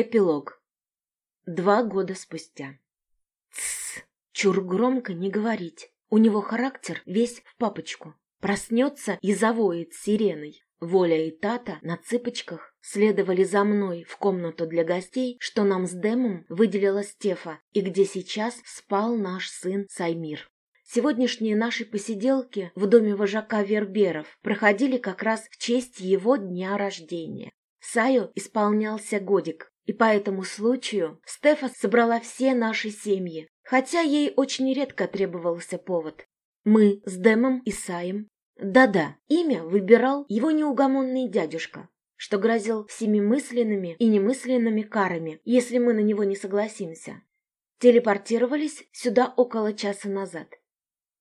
Эпилог. Два года спустя. Тссс, чур громко не говорить. У него характер весь в папочку. Проснется и завоет сиреной. Воля и Тата на цыпочках следовали за мной в комнату для гостей, что нам с Дэмом выделила Стефа, и где сейчас спал наш сын Саймир. Сегодняшние наши посиделки в доме вожака Верберов проходили как раз в честь его дня рождения. Саю исполнялся годик, и по этому случаю Стефа собрала все наши семьи, хотя ей очень редко требовался повод. Мы с Дэмом и Саем. Да-да, имя выбирал его неугомонный дядюшка, что грозил всеми мысленными и немысленными карами, если мы на него не согласимся. Телепортировались сюда около часа назад.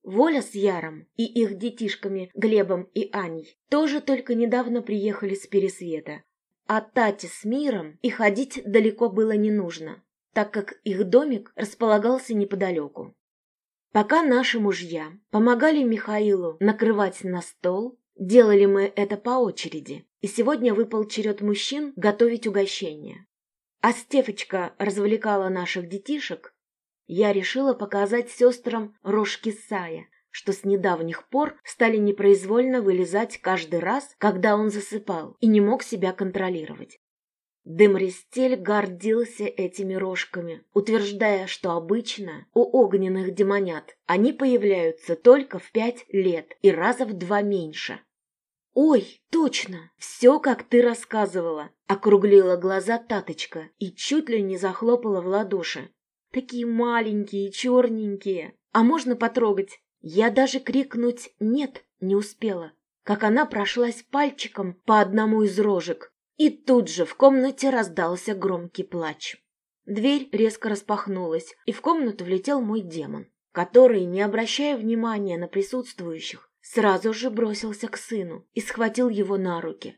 Воля с Яром и их детишками Глебом и Аней тоже только недавно приехали с Пересвета, а Тате с Миром и ходить далеко было не нужно, так как их домик располагался неподалеку. Пока наши мужья помогали Михаилу накрывать на стол, делали мы это по очереди, и сегодня выпал черед мужчин готовить угощение. А Стефочка развлекала наших детишек, я решила показать сестрам рожки Сая, что с недавних пор стали непроизвольно вылезать каждый раз, когда он засыпал, и не мог себя контролировать. Демристель гордился этими рожками, утверждая, что обычно у огненных демонят они появляются только в пять лет и раза в два меньше. «Ой, точно! Все, как ты рассказывала!» — округлила глаза Таточка и чуть ли не захлопала в ладоши. «Такие маленькие, черненькие! А можно потрогать?» Я даже крикнуть «нет» не успела, как она прошлась пальчиком по одному из рожек, и тут же в комнате раздался громкий плач. Дверь резко распахнулась, и в комнату влетел мой демон, который, не обращая внимания на присутствующих, сразу же бросился к сыну и схватил его на руки.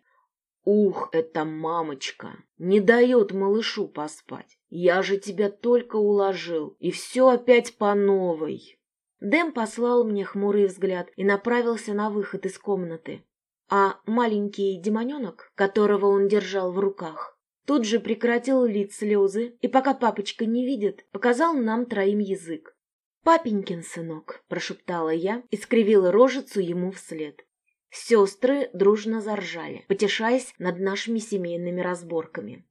«Ух, это мамочка! Не дает малышу поспать! Я же тебя только уложил, и все опять по новой!» Дэм послал мне хмурый взгляд и направился на выход из комнаты. А маленький демоненок, которого он держал в руках, тут же прекратил лить слезы и, пока папочка не видит, показал нам троим язык. «Папенькин сынок», — прошептала я и скривила рожицу ему вслед. Сестры дружно заржали, потешаясь над нашими семейными разборками.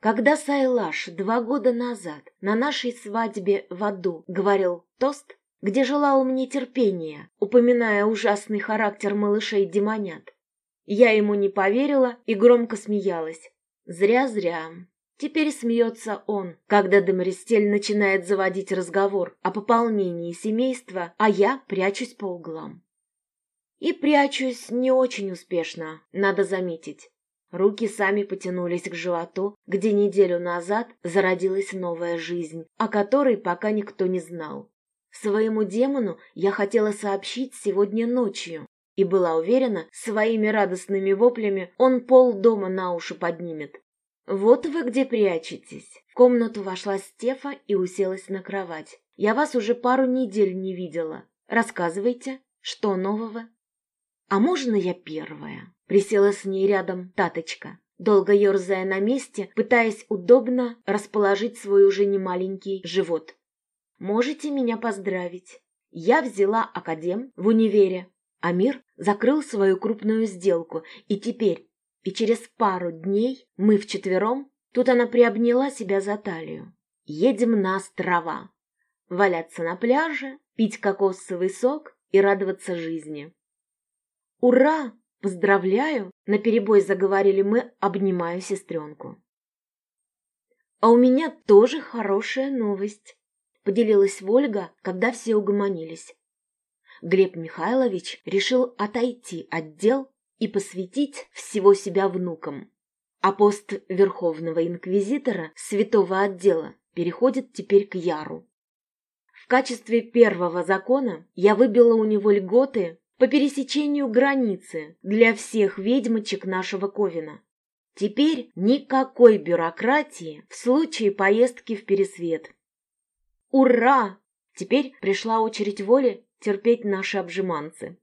Когда Сайлаш два года назад на нашей свадьбе в аду говорил тост, где желал мне терпения, упоминая ужасный характер малышей-демонят. Я ему не поверила и громко смеялась. Зря-зря. Теперь смеется он, когда Демаристель начинает заводить разговор о пополнении семейства, а я прячусь по углам. И прячусь не очень успешно, надо заметить. Руки сами потянулись к животу, где неделю назад зародилась новая жизнь, о которой пока никто не знал. Своему демону я хотела сообщить сегодня ночью и была уверена, своими радостными воплями он пол дома на уши поднимет. «Вот вы где прячетесь!» В комнату вошла Стефа и уселась на кровать. «Я вас уже пару недель не видела. Рассказывайте, что нового?» «А можно я первая?» Присела с ней рядом Таточка, долго ерзая на месте, пытаясь удобно расположить свой уже немаленький живот. Можете меня поздравить. Я взяла академ в универе. Амир закрыл свою крупную сделку, и теперь, и через пару дней мы вчетвером, тут она приобняла себя за талию. Едем на острова. Валяться на пляже, пить кокосовый сок и радоваться жизни. «Ура! Поздравляю!» — наперебой заговорили мы, обнимая сестренку. «А у меня тоже хорошая новость поделилась Вольга, когда все угомонились. Глеб Михайлович решил отойти от дел и посвятить всего себя внукам. А пост Верховного Инквизитора святого отдела переходит теперь к Яру. В качестве первого закона я выбила у него льготы по пересечению границы для всех ведьмочек нашего Ковина. Теперь никакой бюрократии в случае поездки в Пересвет. Ура! Теперь пришла очередь воли терпеть наши обжиманцы.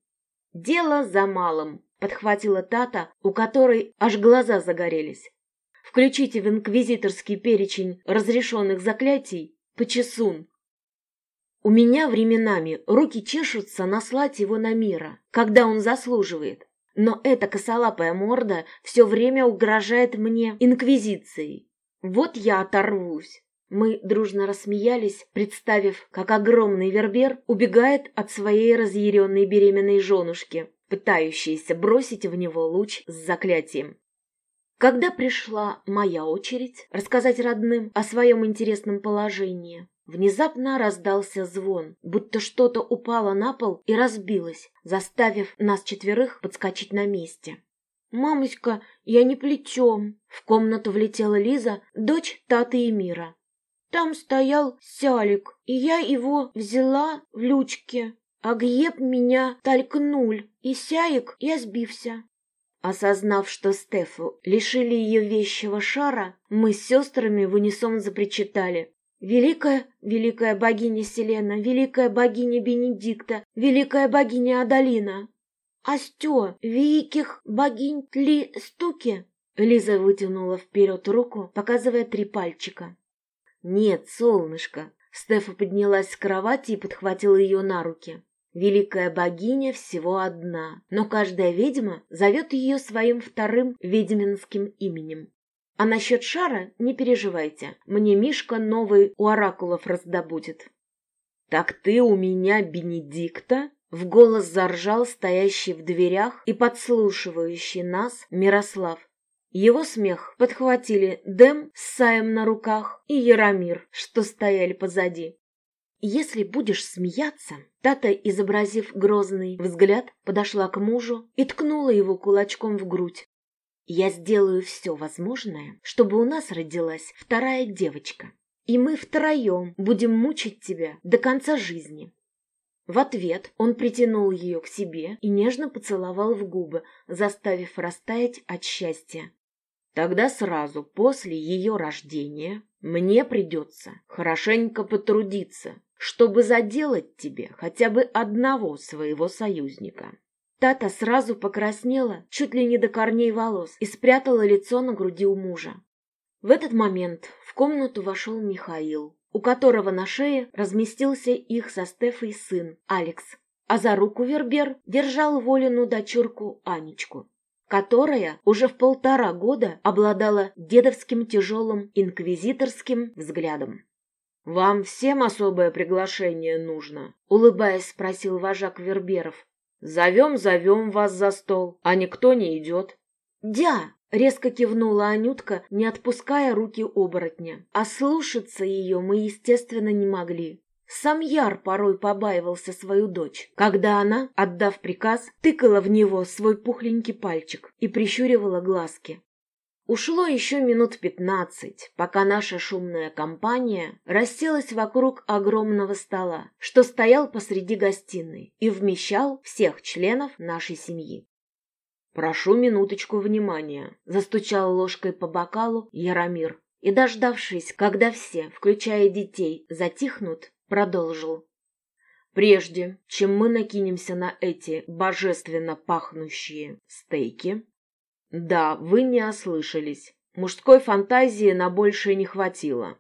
«Дело за малым», — подхватила Тата, у которой аж глаза загорелись. включите в инквизиторский перечень разрешенных заклятий почесун. У меня временами руки чешутся наслать его на мира, когда он заслуживает. Но эта косолапая морда все время угрожает мне инквизицией. Вот я оторвусь. Мы дружно рассмеялись, представив, как огромный вербер убегает от своей разъяренной беременной женушки, пытающейся бросить в него луч с заклятием. Когда пришла моя очередь рассказать родным о своем интересном положении, внезапно раздался звон, будто что-то упало на пол и разбилось, заставив нас четверых подскочить на месте. «Мамочка, я не плечом!» В комнату влетела Лиза, дочь Таты и Мира. «Там стоял сялик, и я его взяла в лючке, а Геб меня толкнуль, и сяик я сбився. Осознав, что Стефу лишили ее вещего шара, мы с сестрами в унисон запричитали. «Великая, великая богиня Селена, великая богиня Бенедикта, великая богиня Адалина!» «Астё, великих богинь тли стуки?» Лиза вытянула вперед руку, показывая три пальчика. «Нет, солнышко!» Стефа поднялась с кровати и подхватила ее на руки. Великая богиня всего одна, но каждая ведьма зовет ее своим вторым ведьминским именем. А насчет шара не переживайте, мне Мишка новый у оракулов раздобудет. «Так ты у меня Бенедикта?» В голос заржал стоящий в дверях и подслушивающий нас Мирослав. Его смех подхватили Дэм с Саем на руках и Яромир, что стояли позади. «Если будешь смеяться...» Тата, изобразив грозный взгляд, подошла к мужу и ткнула его кулачком в грудь. «Я сделаю все возможное, чтобы у нас родилась вторая девочка, и мы втроем будем мучить тебя до конца жизни». В ответ он притянул ее к себе и нежно поцеловал в губы, заставив растаять от счастья. Тогда сразу после ее рождения мне придется хорошенько потрудиться, чтобы заделать тебе хотя бы одного своего союзника. Тата сразу покраснела чуть ли не до корней волос и спрятала лицо на груди у мужа. В этот момент в комнату вошел Михаил, у которого на шее разместился их со Стефой сын Алекс, а за руку Вербер держал Волину дочурку Анечку, которая уже в полтора года обладала дедовским тяжелым инквизиторским взглядом. «Вам всем особое приглашение нужно?» — улыбаясь, спросил вожак Верберов. «Зовем, зовем вас за стол, а никто не идет». «Дя!» — резко кивнула Анютка, не отпуская руки оборотня. А слушаться ее мы, естественно, не могли. Сам Яр порой побаивался свою дочь, когда она, отдав приказ, тыкала в него свой пухленький пальчик и прищуривала глазки. Ушло еще минут пятнадцать, пока наша шумная компания расселась вокруг огромного стола, что стоял посреди гостиной и вмещал всех членов нашей семьи. «Прошу минуточку внимания», — застучал ложкой по бокалу Яромир и, дождавшись, когда все, включая детей, затихнут, продолжил. «Прежде, чем мы накинемся на эти божественно пахнущие стейки, да, вы не ослышались. Мужской фантазии на большее не хватило.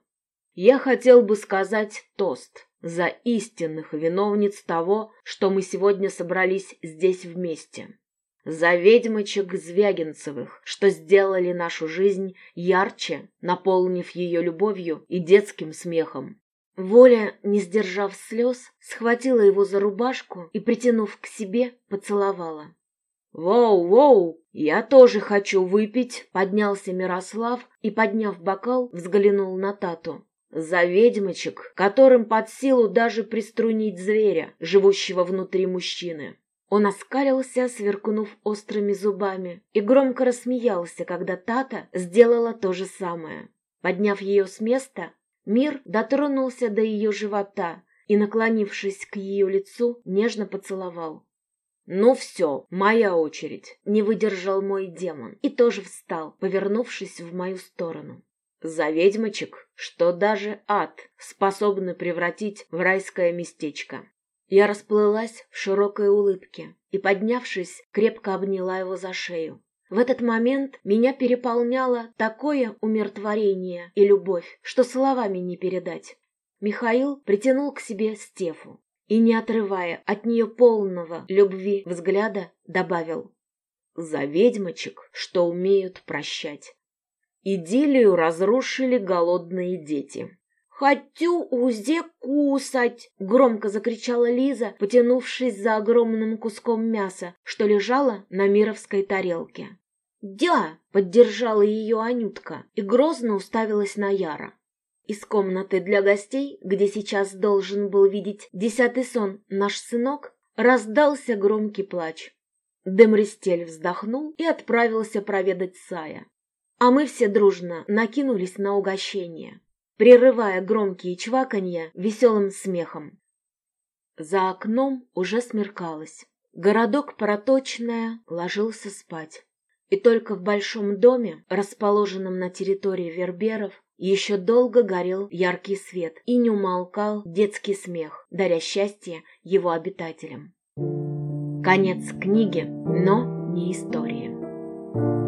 Я хотел бы сказать тост за истинных виновниц того, что мы сегодня собрались здесь вместе. За ведьмочек Звягинцевых, что сделали нашу жизнь ярче, наполнив ее любовью и детским смехом. Воля, не сдержав слез, схватила его за рубашку и, притянув к себе, поцеловала. «Воу-воу, я тоже хочу выпить!» Поднялся Мирослав и, подняв бокал, взглянул на Тату. «За ведьмочек, которым под силу даже приструнить зверя, живущего внутри мужчины!» Он оскалился, сверкнув острыми зубами, и громко рассмеялся, когда Тата сделала то же самое. Подняв ее с места, Мир дотронулся до ее живота и, наклонившись к ее лицу, нежно поцеловал. «Ну все, моя очередь», — не выдержал мой демон и тоже встал, повернувшись в мою сторону. «За ведьмочек, что даже ад способны превратить в райское местечко». Я расплылась в широкой улыбке и, поднявшись, крепко обняла его за шею. В этот момент меня переполняло такое умиротворение и любовь, что словами не передать. Михаил притянул к себе Стефу и, не отрывая от нее полного любви взгляда, добавил «За ведьмочек, что умеют прощать». Идиллию разрушили голодные дети. «Хочу узе кусать!» — громко закричала Лиза, потянувшись за огромным куском мяса, что лежало на мировской тарелке. «Дя!» — поддержала ее Анютка и грозно уставилась на Яра. Из комнаты для гостей, где сейчас должен был видеть десятый сон наш сынок, раздался громкий плач. Демристель вздохнул и отправился проведать Сая. А мы все дружно накинулись на угощение, прерывая громкие чваканья веселым смехом. За окном уже смеркалось. Городок Проточная ложился спать. И только в большом доме, расположенном на территории Верберов, еще долго горел яркий свет и не умолкал детский смех, даря счастье его обитателям. Конец книги, но не истории.